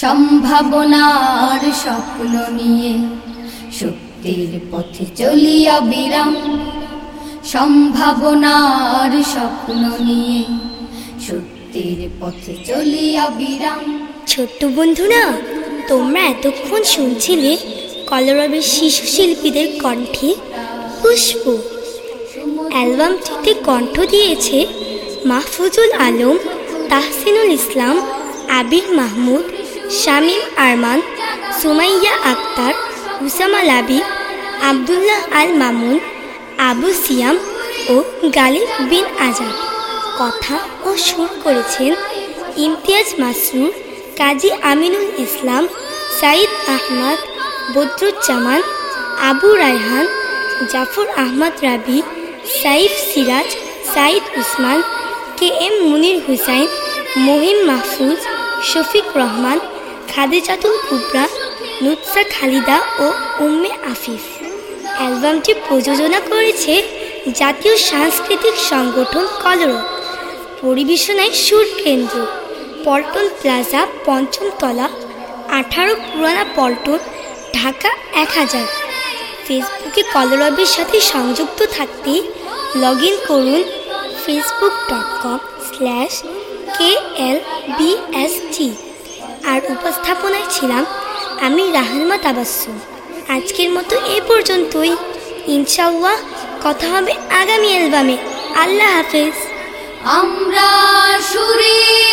সম্ভাবনার স্বপ্ন নিয়ে শক্তির পথে চলিয়া বিরাম। সম্ভাবনার স্বপ্ন নিয়ে শক্তির পথে চলিয়া বিরাম। ছোট্ট বন্ধুরা, তোমরা এতক্ষণ শুনছিলে কলরবের শিশু শিল্পীদের কণ্ঠে পুষ্প। অ্যালবামটিতে কণ্ঠ দিয়েছে মাহফুজুল আলম, তাহসিনুল ইসলাম, আবির মাহমুদ শামীম আরমান, সুমাইয়া আক্তার হুসামা লাবি, আবদুল্লাহ আল মামুন, আবু সিয়াম ও গালিব বিন আজাদ। কথা ও সুর করেছেন ইমতিয়াজ মাসরুর কাজী আমিনুল ইসলাম সাইদ আহমদ, বদরুজ্জামান, আবু রায়হান, জাফর আহমদ রাবি, সাইফ সিরাজ সাইদ উসমান কে এম মুনির হুসাইন, মহিম মাহফুজ, শফিক রহমান খাদিজাতুল কুবরা নুৎসা খালিদা ও উম্মে আফিফ। অ্যালবামটি প্রযোজনা করেছে জাতীয় সাংস্কৃতিক সংগঠন কলরব। পরিবেশনায় সুর কেন্দ্র, পল্টন প্লাজা, পঞ্চম তলা, আঠারো পুরানা পল্টন, ঢাকা এক হাজার। ফেসবুকে কলরবের সাথে সংযুক্ত থাকতে লগ ইন করুন Facebook dot com slash K L BST আর উপস্থাপনায় ছিলাম আমি রাহুলমা তাবাসুম আজকের মতো এ পর্যন্তই। ইনশাল্লাহ কথা হবে আগামী অ্যালবামে। আল্লাহ হাফেজ। আমরা কার